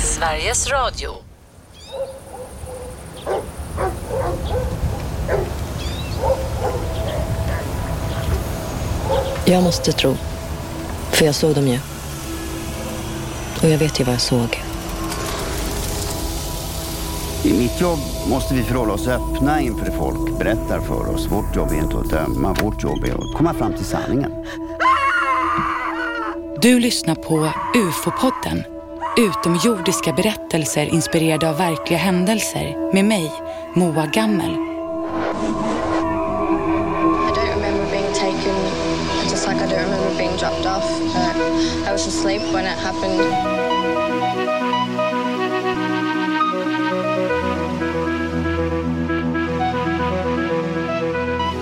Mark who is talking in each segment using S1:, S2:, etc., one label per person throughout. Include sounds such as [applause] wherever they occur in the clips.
S1: Sveriges Radio.
S2: Jag måste tro. För jag såg dem ju. Och jag vet ju vad jag såg.
S3: I mitt jobb måste vi förhålla oss öppna inför det folk berättar för oss. Vårt jobb är inte att döma, vårt jobb är att komma fram till sanningen.
S4: Du lyssnar på UFO-podden. Utomjordiska berättelser inspirerade av verkliga händelser. Med mig, Moa Gammel.
S5: I don't remember being taken, just like I don't remember being dropped off. Uh, I was asleep when it happened.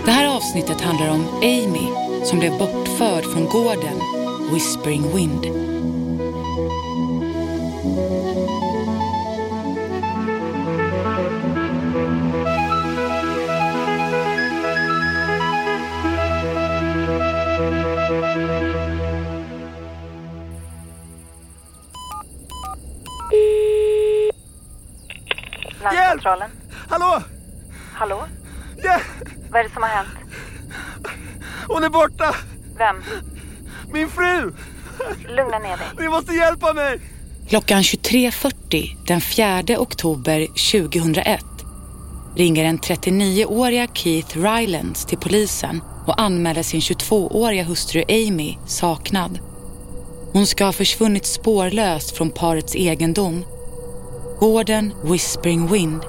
S4: Det här avsnittet handlar om Amy som blev bortförd från gården Whispering Wind.
S6: Vem?
S7: Min fru!
S6: Lugna ner dig.
S7: Ni måste hjälpa mig!
S4: Klockan 23.40 den 4 oktober 2001 ringer en 39-åriga Keith Rylands till polisen och anmäler sin 22-åriga hustru Amy saknad. Hon ska ha försvunnit spårlöst från parets egendom. Gården Whispering Wind,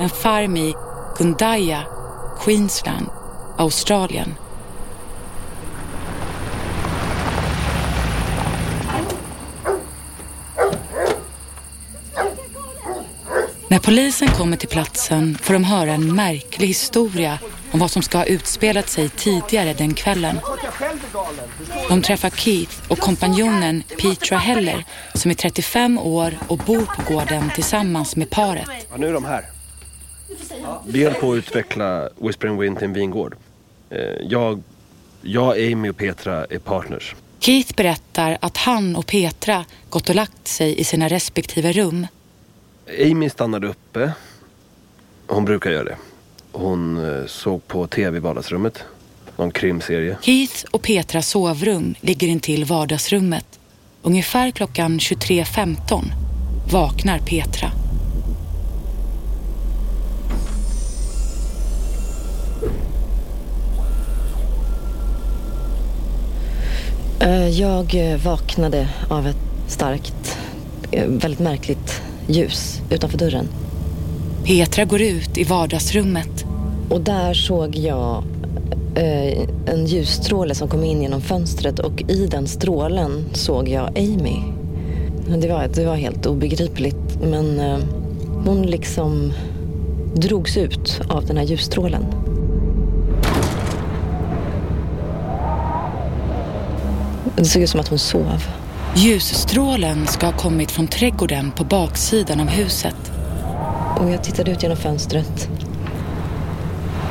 S4: en farm i Gundaya, Queensland, Australien. När polisen kommer till platsen får de höra en märklig historia om vad som ska ha utspelat sig tidigare den kvällen. De träffar Keith och kompanjonen Petra Heller som är 35 år och bor på gården tillsammans med paret.
S8: Ja, nu är de här. Vi höll på att utveckla Whispering Wind till en vingård. Eh, Jag, jag, Amy och Petra är partners.
S4: Keith berättar att han och Petra gått och lagt sig i sina respektive rum.
S8: Amy stannade uppe. Hon brukar göra det. Hon eh, såg på tv i vardagsrummet. Någon krimserie.
S4: Keith och Petras sovrum ligger intill vardagsrummet. Ungefär klockan 23.15 vaknar Petra.
S2: Eh, Jag eh, vaknade av ett starkt, väldigt märkligt ljus utanför dörren.
S4: Petra går ut i vardagsrummet.
S2: Och där såg jag eh, en ljusstråle som kom in genom fönstret och i den strålen såg jag Amy. Det var, det var helt obegripligt men eh, hon liksom drogs ut av den här ljusstrålen. Det såg ut som att hon sov.
S4: Ljusstrålen ska ha kommit från trädgården på baksidan av huset.
S2: Och jag tittade ut genom fönstret.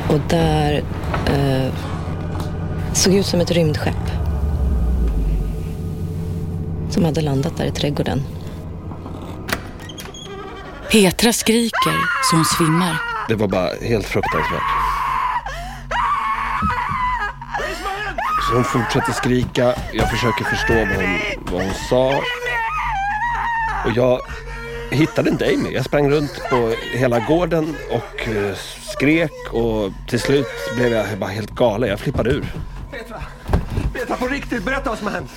S2: Och där eh, såg ut som ett rymdskepp. Som hade landat där i trädgården.
S4: Petra skriker så hon svimmar.
S8: Det var bara helt fruktansvärt. Så hon fortsätter skrika. Jag försöker förstå vad hon, vad hon sa. Och jag hittade inte Amy. Jag sprang runt på hela gården och eh, skrek och till slut blev jag bara helt galen. Jag flippade ur.
S7: Petra! Petra, på riktigt, berätta vad som har hänt!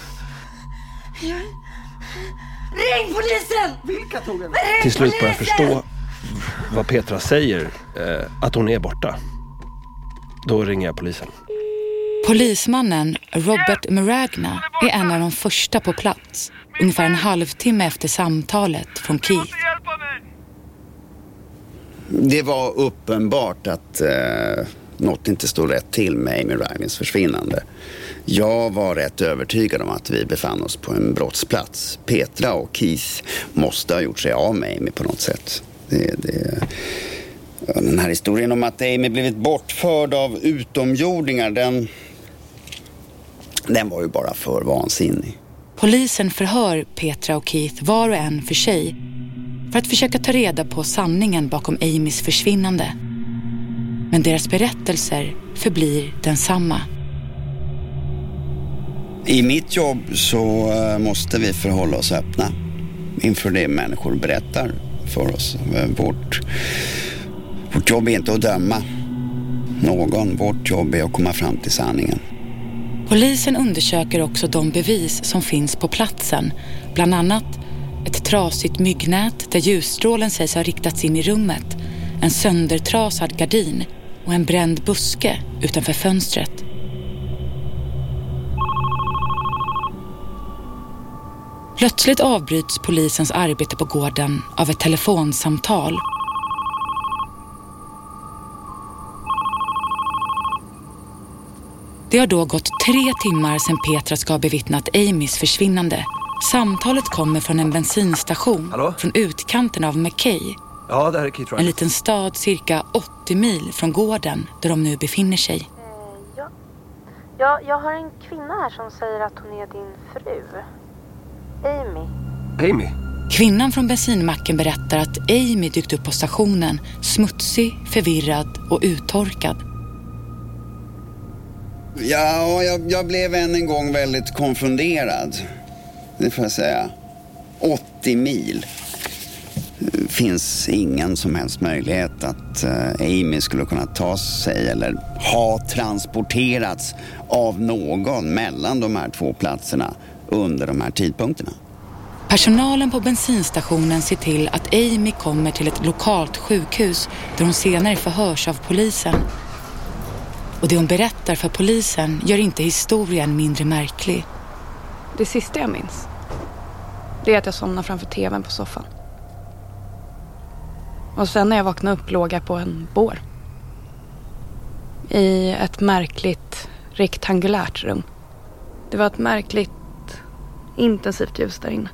S9: Ring polisen!
S7: Vilka tog henne?
S8: Till slut började jag förstå vad Petra säger. Eh, att hon är borta. Då ringer jag polisen.
S4: Polismannen Robert Maragna är en av de första på plats. Ungefär en halvtimme efter samtalet från Keith.
S3: Det var uppenbart att eh, något inte stod rätt till med Amy Rylans försvinnande. Jag var rätt övertygad om att vi befann oss på en brottsplats. Petra och Keith måste ha gjort sig av med Amy på något sätt. Det, det... Den här historien om att Amy blivit bortförd av utomjordingar, den, den var ju bara för vansinnig.
S4: Polisen förhör Petra och Keith var och en för sig för att försöka ta reda på sanningen bakom Amys försvinnande. Men deras berättelser förblir densamma.
S3: I mitt jobb så eh, måste vi förhålla oss öppna inför det människor berättar för oss. Eh, Vårt, vårt jobb är inte att döma någon. Vårt jobb är att komma fram till sanningen.
S4: Polisen undersöker också de bevis som finns på platsen. Bland annat ett trasigt myggnät där ljusstrålen sägs ha riktats in i rummet. En söndertrasad gardin och en bränd buske utanför fönstret. Plötsligt avbryts polisens arbete på gården av ett telefonsamtal. Det har då gått tre timmar sedan Petra ska ha bevittnat Amys försvinnande. Samtalet kommer från en bensinstation
S7: Hallå?
S4: från utkanten av McKay.
S7: Ja, det här är Keith
S4: En
S7: Ryan.
S4: liten stad cirka 80 mil från gården där de nu befinner sig.
S6: Ja. ja, jag har en kvinna här som säger att hon är din fru. Amy.
S7: Amy.
S4: Kvinnan från bensinmacken berättar att Amy dykt upp på stationen smutsig, förvirrad och uttorkad.
S3: Ja, jag, jag blev än en gång väldigt konfunderad. Det får jag säga. 80 mil. Det finns ingen som helst möjlighet att eh, Amy skulle kunna ta sig eller ha transporterats av någon mellan de här två platserna under de här tidpunkterna.
S4: Personalen på bensinstationen ser till att Amy kommer till ett lokalt sjukhus där hon senare förhörs av polisen. Och det hon berättar för polisen gör inte historien mindre märklig.
S1: Det sista jag minns, det är att jag somnar framför tvn på soffan. Och sen när jag vaknade upp låg jag på en bår. I ett märkligt rektangulärt rum. Det var ett märkligt intensivt ljus där inne.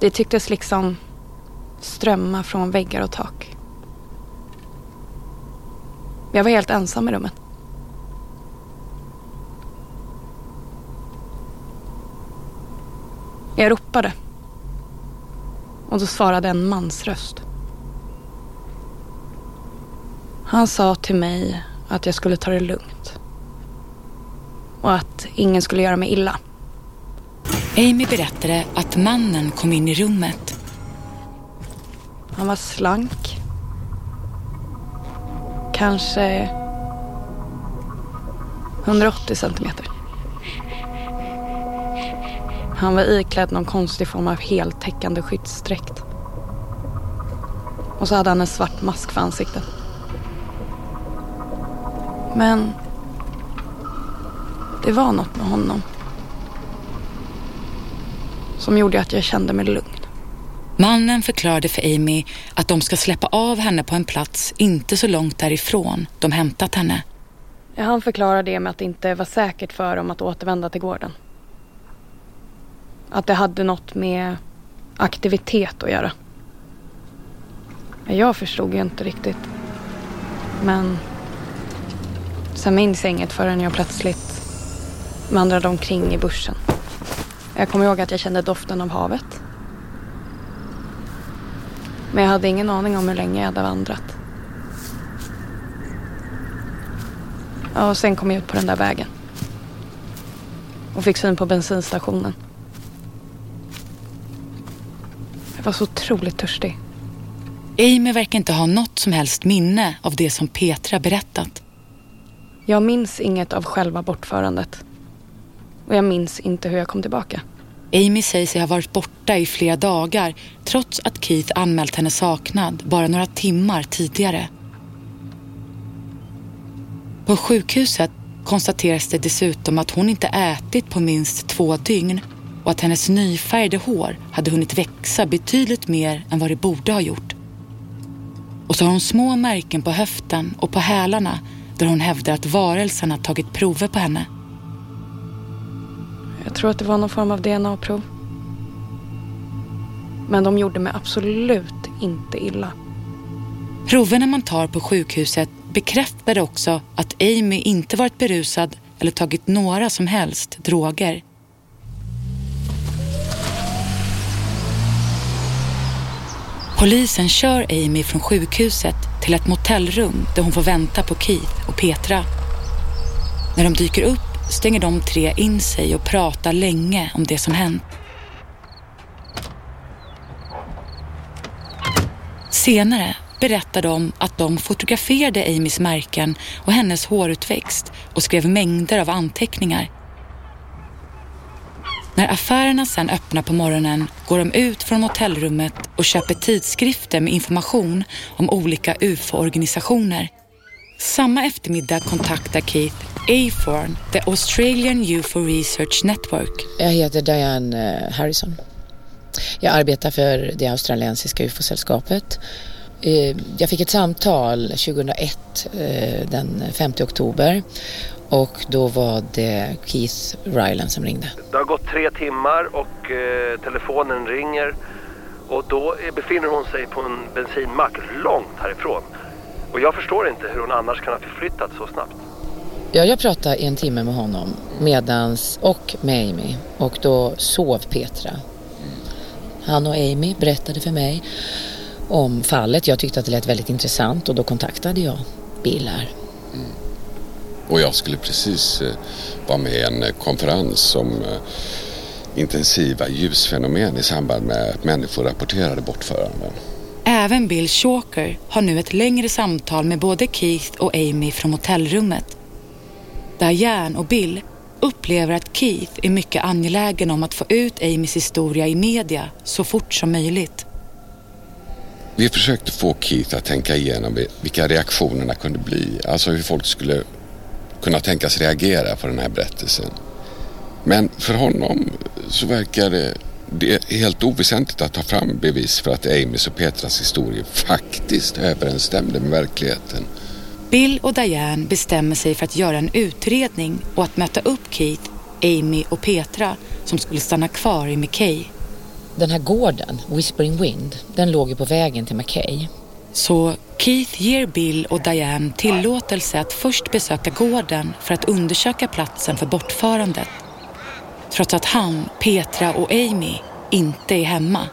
S1: Det tycktes liksom strömma från väggar och tak. Jag var helt ensam i rummet. Jag ropade. Och då svarade en mans röst. Han sa till mig att jag skulle ta det lugnt. Och att ingen skulle göra mig illa.
S4: Amy berättade att mannen kom in i rummet.
S1: Han var slank. Kanske 180 centimeter. Han var iklädd någon konstig form av heltäckande skyddsdräkt. Och så hade han en svart mask för ansiktet. Men det var något med honom. Som gjorde att jag kände mig lugn.
S4: Mannen förklarade för Amy att de ska släppa av henne på en plats inte så långt därifrån de hämtat henne.
S1: Han förklarade det med att det inte var säkert för dem att återvända till gården. Att det hade något med aktivitet att göra. Jag förstod ju inte riktigt. Men sen minns jag inget förrän jag plötsligt vandrade omkring i bussen. Jag kommer ihåg att jag kände doften av havet. Men jag hade ingen aning om hur länge jag hade vandrat. Ja, och sen kom jag ut på den där vägen. Och fick syn på bensinstationen. Jag var så otroligt törstig.
S4: Amy verkar inte ha något som helst minne av det som Petra berättat.
S1: Jag minns inget av själva bortförandet. Och jag minns inte hur jag kom tillbaka.
S4: Amy säger sig ha varit borta i flera dagar trots att Keith anmält henne saknad bara några timmar tidigare. På sjukhuset konstateras det dessutom att hon inte ätit på minst två dygn och att hennes nyfärgade hår hade hunnit växa betydligt mer än vad det borde ha gjort. Och så har hon små märken på höften och på hälarna där hon hävdar att varelserna tagit prover på henne
S1: tror att det var någon form av DNA-prov. Men de gjorde mig absolut inte illa.
S4: Proverna man tar på sjukhuset bekräftade också att Amy inte varit berusad eller tagit några som helst droger. Polisen kör Amy från sjukhuset till ett motellrum där hon får vänta på Keith och Petra. När de dyker upp stänger de tre in sig och pratar länge om det som hänt. Senare berättar de att de fotograferade Amys märken och hennes hårutväxt och skrev mängder av anteckningar. När affärerna sen öppnar på morgonen går de ut från hotellrummet och köper tidskrifter med information om olika UFO-organisationer. Samma eftermiddag kontaktar Keith AFORN, the Australian UFO Research Network.
S10: Jag heter Diane eh, Harrison. Jag arbetar för det australiensiska UFO-sällskapet. Eh, jag fick ett samtal 2001, eh, den 5 oktober. Och då var det Keith Ryland som ringde.
S8: Det har gått tre timmar och eh, telefonen ringer. Och då befinner hon sig på en bensinmack långt härifrån. Och jag förstår inte hur hon annars kan ha förflyttat så snabbt.
S10: Ja, jag pratade en timme med honom medans, och med Amy och då sov Petra. Han och Amy berättade för mig om fallet. Jag tyckte att det lät väldigt intressant och då kontaktade jag Bill här.
S11: Och jag skulle precis eh, vara med i en eh, konferens om eh, intensiva ljusfenomen i samband med att människor rapporterade bortföranden.
S4: Även Bill Shawker har nu ett längre samtal med både Keith och Amy från hotellrummet. Diane och Bill upplever att Keith är mycket angelägen om att få ut Amys historia i media så fort som möjligt.
S11: Vi försökte få Keith att tänka igenom vilka reaktionerna kunde bli. Alltså hur folk skulle kunna tänkas reagera på den här berättelsen. Men för honom så verkar det, det är helt oväsentligt att ta fram bevis för att Amys och Petras historia faktiskt överensstämde med verkligheten.
S4: Bill och Diane bestämmer sig för att göra en utredning och att möta upp Keith, Amy och Petra som skulle stanna kvar i McKay.
S10: Den här gården, Whispering Wind, den låg ju på vägen till McKay.
S4: Så Keith ger Bill och Diane tillåtelse att först besöka gården för att undersöka platsen för bortförandet. Trots att han, Petra och Amy inte är hemma.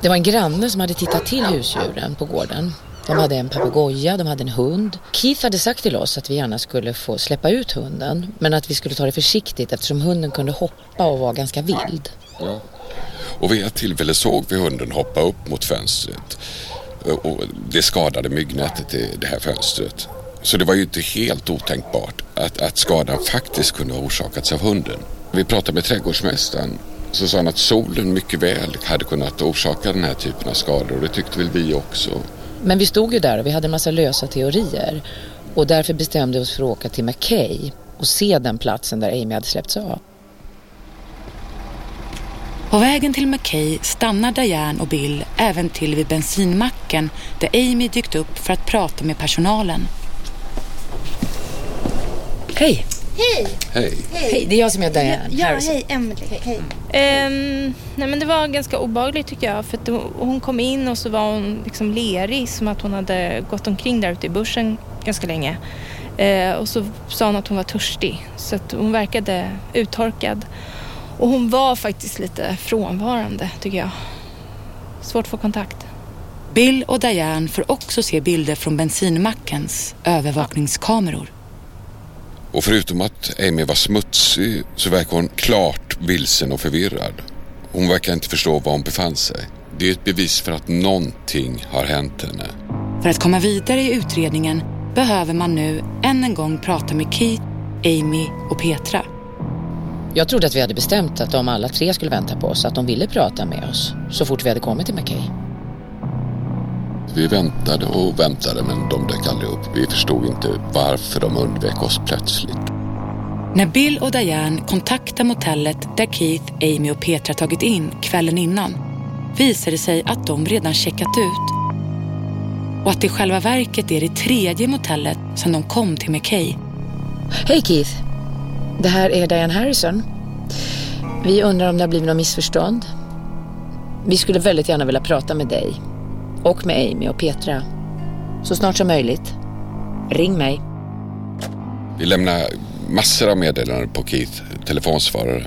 S10: Det var en granne som hade tittat till husdjuren på gården. De hade en papegoja, de hade en hund. Keith hade sagt till oss att vi gärna skulle få släppa ut hunden men att vi skulle ta det försiktigt eftersom hunden kunde hoppa och var ganska vild.
S11: Ja. Och vid ett tillfälle såg vi hunden hoppa upp mot fönstret. Och det skadade myggnätet i det här fönstret. Så det var ju inte helt otänkbart att, att skadan faktiskt kunde ha orsakats av hunden. Vi pratade med trädgårdsmästaren så sa han att solen mycket väl hade kunnat orsaka den här typen av skador och det tyckte väl vi också.
S10: Men vi stod ju där och vi hade en massa lösa teorier och därför bestämde vi oss för att åka till McKay och se den platsen där Amy hade släppts av.
S4: På vägen till McKay stannar Diane och Bill även till vid bensinmacken där Amy dykt upp för att prata med personalen.
S10: Hej!
S12: Hej!
S11: Hej!
S10: Hej, det är jag som är Diane
S12: Ja,
S10: Harrison.
S12: hej Emily. Hej. Ehm, nej men det var ganska obehagligt tycker jag. För hon kom in och så var hon liksom lerig som att hon hade gått omkring där ute i bussen ganska länge. Eh, och så sa hon att hon var törstig. Så att hon verkade uttorkad. Och hon var faktiskt lite frånvarande tycker jag. Svårt att få kontakt.
S4: Bill och Diane får också se bilder från bensinmackens övervakningskameror.
S11: Och förutom att Amy var smutsig så verkar hon klart vilsen och förvirrad. Hon verkar inte förstå var hon befann sig. Det är ett bevis för att någonting har hänt henne.
S4: För att komma vidare i utredningen behöver man nu än en gång prata med Keith, Amy och Petra.
S10: Jag trodde att vi hade bestämt att de alla tre skulle vänta på oss, att de ville prata med oss så fort vi hade kommit till McKay.
S11: Vi väntade och väntade men de dök aldrig upp. Vi förstod inte varför de undvek oss plötsligt.
S4: När Bill och Diane kontaktar motellet där Keith, Amy och Petra tagit in kvällen innan visar det sig att de redan checkat ut. Och att det i själva verket är det tredje motellet som de kom till McKay.
S10: Hej Keith! Det här är Diane Harrison. Vi undrar om det har blivit något missförstånd. Vi skulle väldigt gärna vilja prata med dig och med Amy och Petra. Så snart som möjligt. Ring mig.
S11: Vi lämnade massor av meddelanden på Keith telefonsvarare.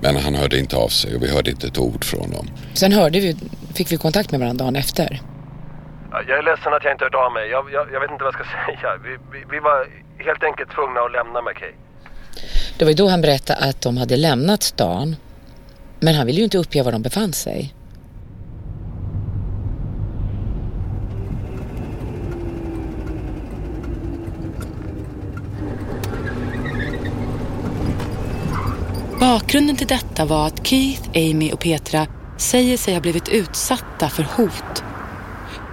S11: Men han hörde inte av sig och vi hörde inte ett ord från honom.
S10: Sen hörde vi, fick vi kontakt med varandra dagen efter.
S8: Jag är ledsen att jag inte hört av mig. Jag, jag, jag vet inte vad jag ska [laughs] säga. Vi, vi, vi var helt enkelt tvungna att lämna McKay.
S10: Det var ju då han berättade att de hade lämnat stan. Men han ville ju inte uppge var de befann sig.
S4: Bakgrunden till detta var att Keith, Amy och Petra säger sig ha blivit utsatta för hot.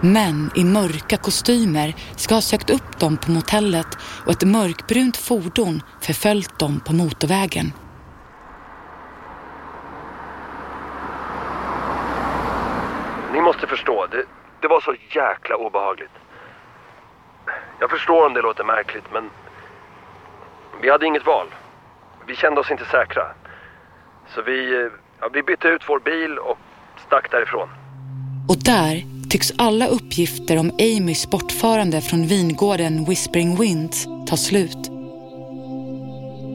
S4: Män i mörka kostymer ska ha sökt upp dem på motellet och ett mörkbrunt fordon förföljt dem på motorvägen.
S8: Ni måste förstå, det, det var så jäkla obehagligt. Jag förstår om det låter märkligt, men vi hade inget val. Vi kände oss inte säkra. Så vi, ja, vi bytte ut vår bil och stack därifrån.
S4: Och där tycks alla uppgifter om Amys bortförande från vingården Whispering Winds ta slut.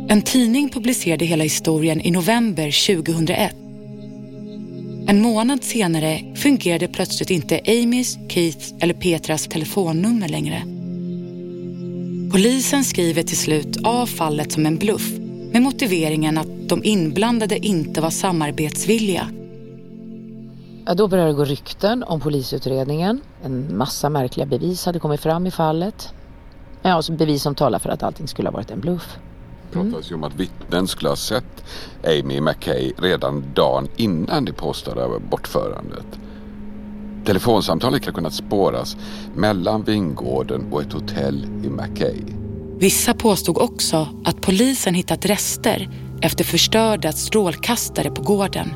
S4: En tidning publicerade hela historien i november 2001. En månad senare fungerade plötsligt inte Amys, Keiths eller Petras telefonnummer längre. Polisen skriver till slut av fallet som en bluff med motiveringen att de inblandade inte var samarbetsvilliga.
S10: Ja, då började det gå rykten om polisutredningen. En massa märkliga bevis hade kommit fram i fallet. Ja, alltså bevis som talar för att allting skulle ha varit en bluff.
S11: Det pratas ju om att vittnen skulle ha sett Amy McKay redan dagen innan det påstådda bortförandet. Telefonsamtalet kan ha kunnat spåras mellan vingården och ett hotell i McKay.
S4: Vissa påstod också att polisen hittat rester efter förstörda strålkastare på gården.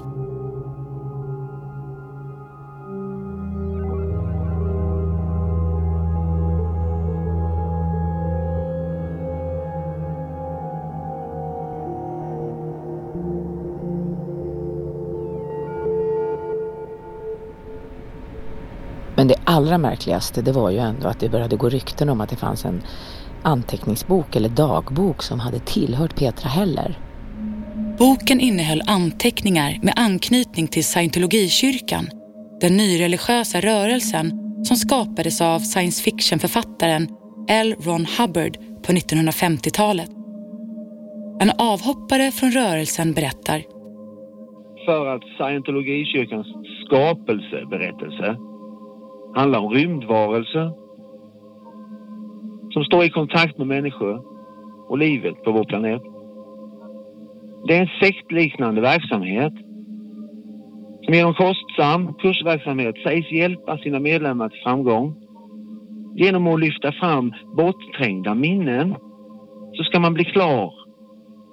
S10: Men det allra märkligaste det var ju ändå att det började gå rykten om att det fanns en anteckningsbok eller dagbok som hade tillhört Petra Heller.
S4: Boken innehöll anteckningar med anknytning till scientologikyrkan, den nyreligiösa rörelsen som skapades av science fiction-författaren L. Ron Hubbard på 1950-talet. En avhoppare från rörelsen berättar.
S13: För att scientologikyrkans skapelseberättelse handlar om rymdvarelser som står i kontakt med människor och livet på vår planet. Det är en sektliknande verksamhet som genom kostsam kursverksamhet sägs hjälpa sina medlemmar till framgång. Genom att lyfta fram bortträngda minnen så ska man bli klar,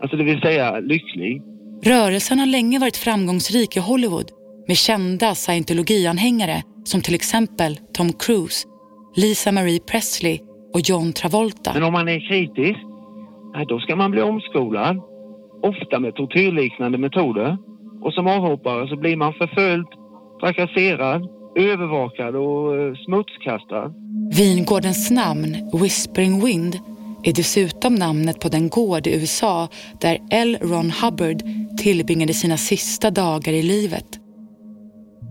S13: alltså det vill säga lycklig.
S4: Rörelsen har länge varit framgångsrik i Hollywood med kända scientologianhängare som till exempel Tom Cruise, Lisa Marie Presley och John Travolta.
S13: Men om man är kritisk, då ska man bli omskolad. Ofta med tortyrliknande metoder. Och som avhoppare så blir man förföljd, trakasserad, övervakad och eh, smutskastad.
S4: Vingårdens namn, Whispering Wind, är dessutom namnet på den gård i USA där L. Ron Hubbard tillbringade sina sista dagar i livet.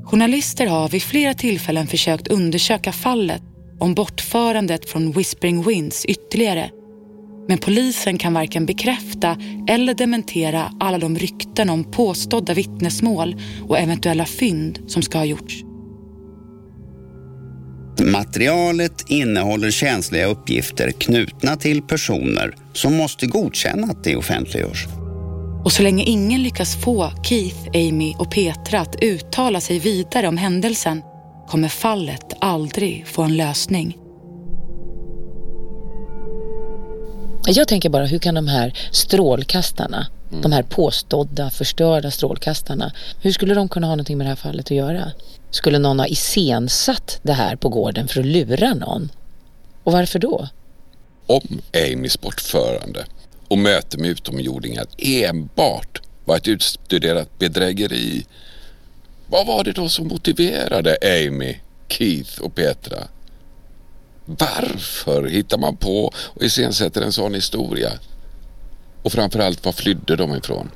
S4: Journalister har vid flera tillfällen försökt undersöka fallet om bortförandet från Whispering Winds ytterligare. Men polisen kan varken bekräfta eller dementera alla de rykten om påstådda vittnesmål och eventuella fynd som ska ha gjorts.
S3: Materialet innehåller känsliga uppgifter knutna till personer som måste godkänna att det offentliggörs.
S4: Och så länge ingen lyckas få Keith, Amy och Petra att uttala sig vidare om händelsen kommer fallet aldrig få en lösning.
S10: Jag tänker bara, hur kan de här strålkastarna, mm. de här påstådda förstörda strålkastarna, hur skulle de kunna ha någonting med det här fallet att göra? Skulle någon ha iscensatt det här på gården för att lura någon? Och varför då?
S11: Om Amys bortförande och möte med utomjordingar enbart var ett utstuderat bedrägeri vad var det då som motiverade Amy, Keith och Petra? Varför hittar man på och iscensätter en sån historia? Och framförallt, var flydde de ifrån?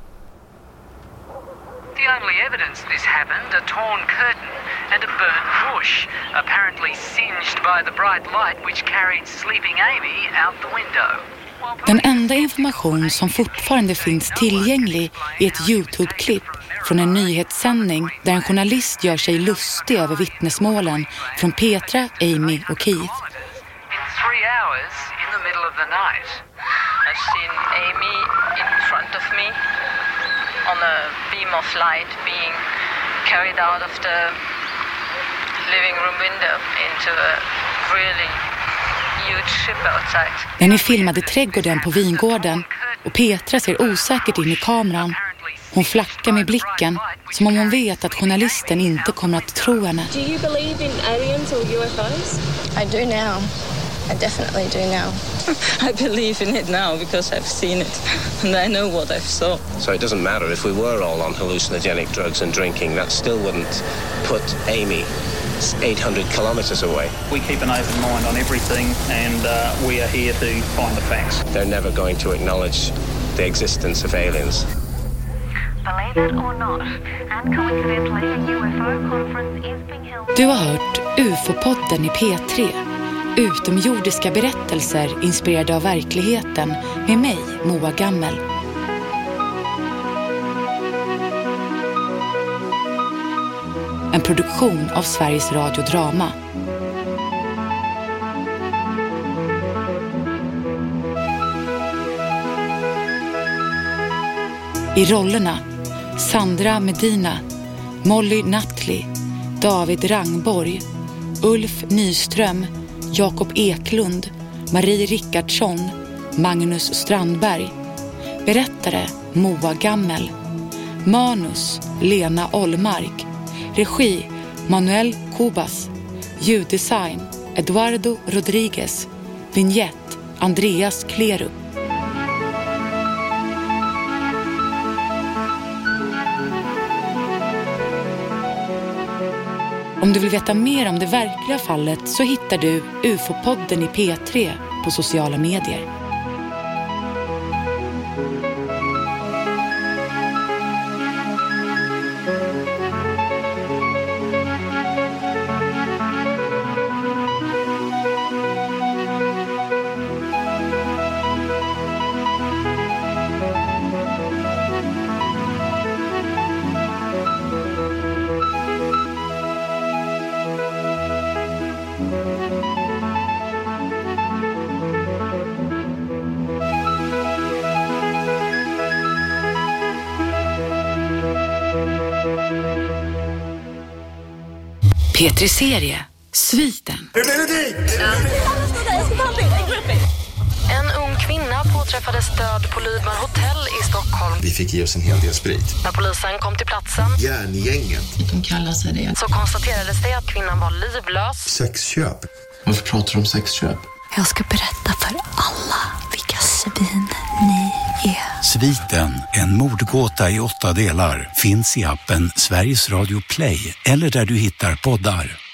S14: The only evidence this happened, a torn curtain and a burnt bush, apparently singed by the bright light which carried sleeping Amy out the window.
S4: Den enda information som fortfarande finns tillgänglig är ett Youtube-klipp från en nyhetssändning där en journalist gör sig lustig över vittnesmålen från Petra, Amy och Keith.
S14: Three hours in the middle of the night.
S15: I've seen Amy in front of me on a beam of light being carried out of the living room window into a really huge ship outside.
S4: Den är filmad i trädgården på vingården och Petra ser osäkert in i kameran. Hon flackar med blicken som om hon vet att journalisten inte kommer att tro henne.
S5: Do you believe in aliens or UFOs? I do now. I definitely do now. [laughs]
S16: I believe in it now because I've seen it and I know what I've saw.
S17: So it doesn't matter if we were all on hallucinogenic drugs and drinking, that still wouldn't put Amy 800 kilometers away.
S18: We keep an open mind on everything and uh, we are here to find the facts.
S17: They're never going to acknowledge the existence of aliens.
S19: Believe it or not, and coincidentally, a UFO conference is being held.
S4: Du har hört UFO-podden i P3. Utomjordiska berättelser inspirerade av verkligheten med mig, Moa Gammel. En produktion av Sveriges Radio Drama. I rollerna Sandra Medina, Molly Nattli, David Rangborg, Ulf Nyström, Jakob Eklund, Marie Rickardsson, Magnus Strandberg. Berättare Moa Gammel. Manus Lena Ollmark. Regi Manuel Cubas. Ljuddesign Eduardo Rodriguez. Vignett Andreas Klerup. Om du vill veta mer om det verkliga fallet så hittar du UFO-podden i P3 på sociala medier. Petri serie Sviten.
S20: En ung kvinna påträffades död på Lydman hotell i Stockholm.
S21: Vi fick ge oss en hel del sprit.
S20: När polisen kom till platsen
S21: Järngänget.
S20: De kallar sig det. så konstaterades det att kvinnan var livlös.
S21: Sexköp. Varför pratar du om sexköp?
S22: Jag ska berätta för
S23: Sviten, en mordgåta i åtta delar, finns i appen Sveriges Radio Play eller där du hittar poddar.